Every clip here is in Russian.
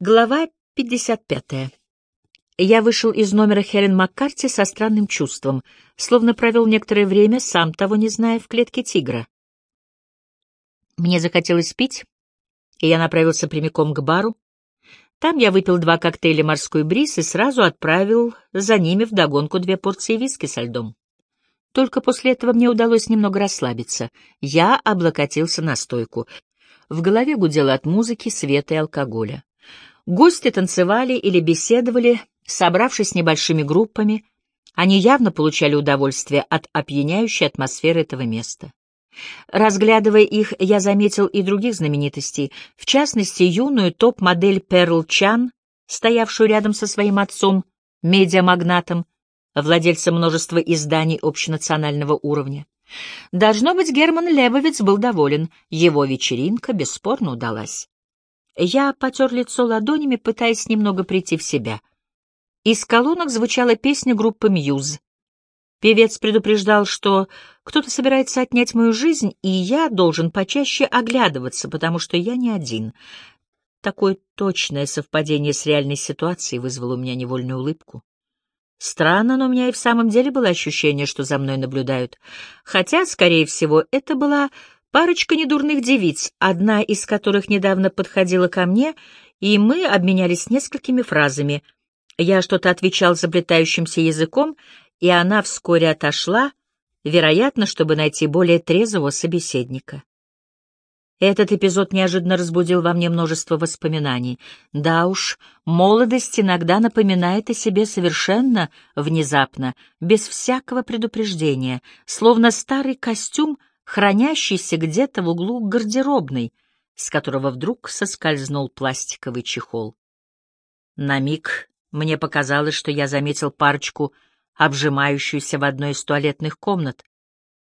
Глава 55. Я вышел из номера Хелен Маккарти со странным чувством, словно провел некоторое время, сам того не зная, в клетке тигра. Мне захотелось пить, и я направился прямиком к бару. Там я выпил два коктейля «Морской бриз» и сразу отправил за ними вдогонку две порции виски со льдом. Только после этого мне удалось немного расслабиться. Я облокотился на стойку. В голове гудело от музыки, света и алкоголя. Гости танцевали или беседовали, собравшись небольшими группами. Они явно получали удовольствие от опьяняющей атмосферы этого места. Разглядывая их, я заметил и других знаменитостей, в частности, юную топ-модель Перл Чан, стоявшую рядом со своим отцом, медиамагнатом, владельцем множества изданий общенационального уровня. Должно быть, Герман Лебовец был доволен, его вечеринка бесспорно удалась. Я потер лицо ладонями, пытаясь немного прийти в себя. Из колонок звучала песня группы «Мьюз». Певец предупреждал, что кто-то собирается отнять мою жизнь, и я должен почаще оглядываться, потому что я не один. Такое точное совпадение с реальной ситуацией вызвало у меня невольную улыбку. Странно, но у меня и в самом деле было ощущение, что за мной наблюдают. Хотя, скорее всего, это была парочка недурных девиц, одна из которых недавно подходила ко мне, и мы обменялись несколькими фразами. Я что-то отвечал заплетающимся языком, и она вскоре отошла, вероятно, чтобы найти более трезвого собеседника. Этот эпизод неожиданно разбудил во мне множество воспоминаний. Да уж, молодость иногда напоминает о себе совершенно внезапно, без всякого предупреждения, словно старый костюм, хранящийся где-то в углу гардеробной, с которого вдруг соскользнул пластиковый чехол. На миг мне показалось, что я заметил парочку — обжимающуюся в одной из туалетных комнат,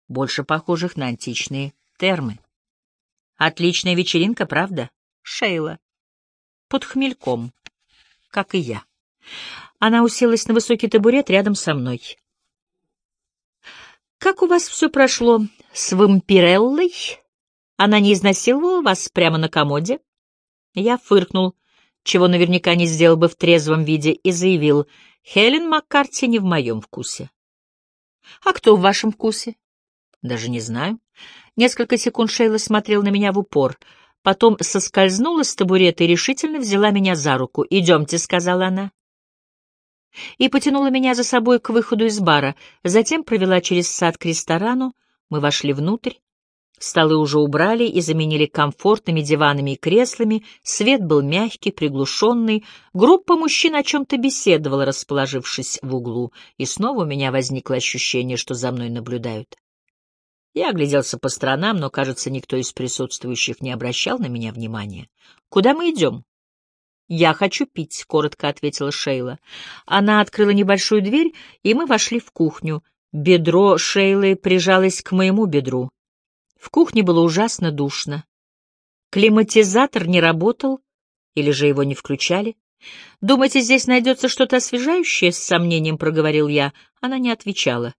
больше похожих на античные термы. Отличная вечеринка, правда, Шейла? Под хмельком, как и я. Она уселась на высокий табурет рядом со мной. «Как у вас все прошло с вампиреллой? Она не изнасиловала вас прямо на комоде?» Я фыркнул, чего наверняка не сделал бы в трезвом виде, и заявил — Хелен Маккарти не в моем вкусе. А кто в вашем вкусе? Даже не знаю. Несколько секунд Шейла смотрел на меня в упор, потом соскользнула с табурета и решительно взяла меня за руку. «Идемте», — сказала она. И потянула меня за собой к выходу из бара, затем провела через сад к ресторану, мы вошли внутрь. Столы уже убрали и заменили комфортными диванами и креслами, свет был мягкий, приглушенный, группа мужчин о чем-то беседовала, расположившись в углу, и снова у меня возникло ощущение, что за мной наблюдают. Я огляделся по сторонам, но, кажется, никто из присутствующих не обращал на меня внимания. «Куда мы идем?» «Я хочу пить», — коротко ответила Шейла. Она открыла небольшую дверь, и мы вошли в кухню. Бедро Шейлы прижалось к моему бедру. В кухне было ужасно душно. Климатизатор не работал, или же его не включали. «Думаете, здесь найдется что-то освежающее?» — с сомнением проговорил я. Она не отвечала.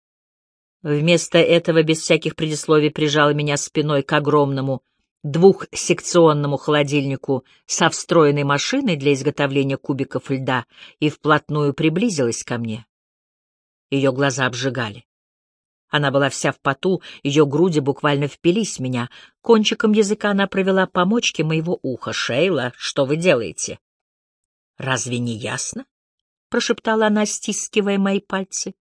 Вместо этого без всяких предисловий прижала меня спиной к огромному двухсекционному холодильнику со встроенной машиной для изготовления кубиков льда и вплотную приблизилась ко мне. Ее глаза обжигали. Она была вся в поту, ее груди буквально впились в меня. Кончиком языка она провела по мочке моего уха. «Шейла, что вы делаете?» «Разве не ясно?» — прошептала она, стискивая мои пальцы.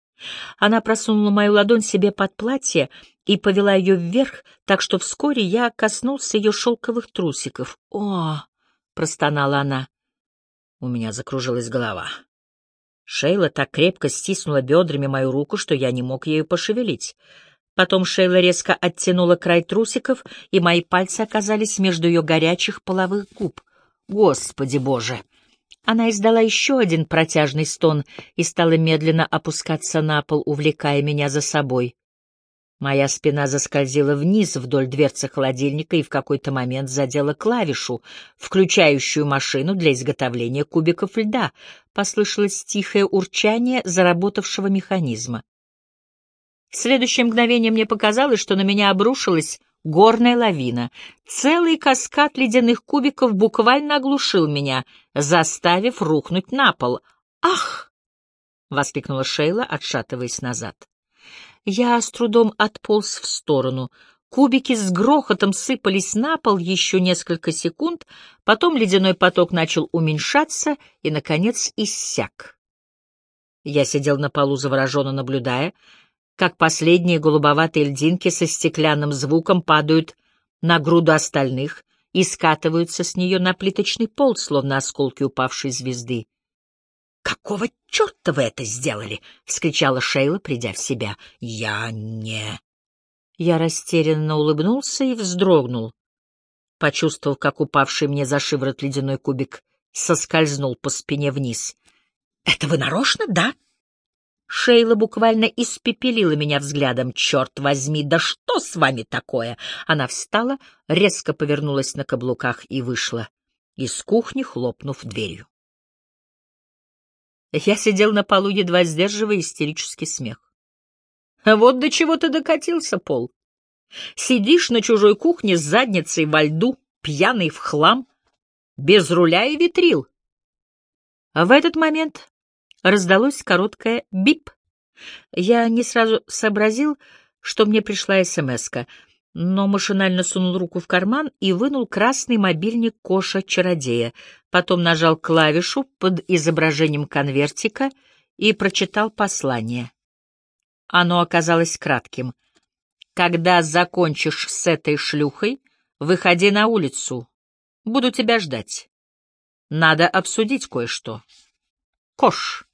Она просунула мою ладонь себе под платье и повела ее вверх, так что вскоре я коснулся ее шелковых трусиков. «О!» — простонала она. У меня закружилась голова. Шейла так крепко стиснула бедрами мою руку, что я не мог ею пошевелить. Потом Шейла резко оттянула край трусиков, и мои пальцы оказались между ее горячих половых губ. Господи боже! Она издала еще один протяжный стон и стала медленно опускаться на пол, увлекая меня за собой. Моя спина заскользила вниз вдоль дверцы холодильника и в какой-то момент задела клавишу, включающую машину для изготовления кубиков льда. Послышалось тихое урчание заработавшего механизма. В следующее мгновение мне показалось, что на меня обрушилась горная лавина. Целый каскад ледяных кубиков буквально оглушил меня, заставив рухнуть на пол. «Ах!» — воскликнула Шейла, отшатываясь назад. Я с трудом отполз в сторону. Кубики с грохотом сыпались на пол еще несколько секунд, потом ледяной поток начал уменьшаться и, наконец, иссяк. Я сидел на полу, завороженно наблюдая, как последние голубоватые льдинки со стеклянным звуком падают на груду остальных и скатываются с нее на плиточный пол, словно осколки упавшей звезды. «Какого черта вы это сделали?» — вскричала Шейла, придя в себя. «Я не...» Я растерянно улыбнулся и вздрогнул, почувствовав, как упавший мне за шиворот ледяной кубик соскользнул по спине вниз. «Это вы нарочно, да?» Шейла буквально испепелила меня взглядом. «Черт возьми, да что с вами такое?» Она встала, резко повернулась на каблуках и вышла, из кухни хлопнув дверью. Я сидел на полу, едва сдерживая истерический смех. Вот до чего ты докатился, Пол. Сидишь на чужой кухне с задницей во льду, пьяный в хлам, без руля и ветрил. А в этот момент раздалось короткое «бип». Я не сразу сообразил, что мне пришла смс -ка но машинально сунул руку в карман и вынул красный мобильник Коша-чародея, потом нажал клавишу под изображением конвертика и прочитал послание. Оно оказалось кратким. «Когда закончишь с этой шлюхой, выходи на улицу. Буду тебя ждать. Надо обсудить кое-что. Кош».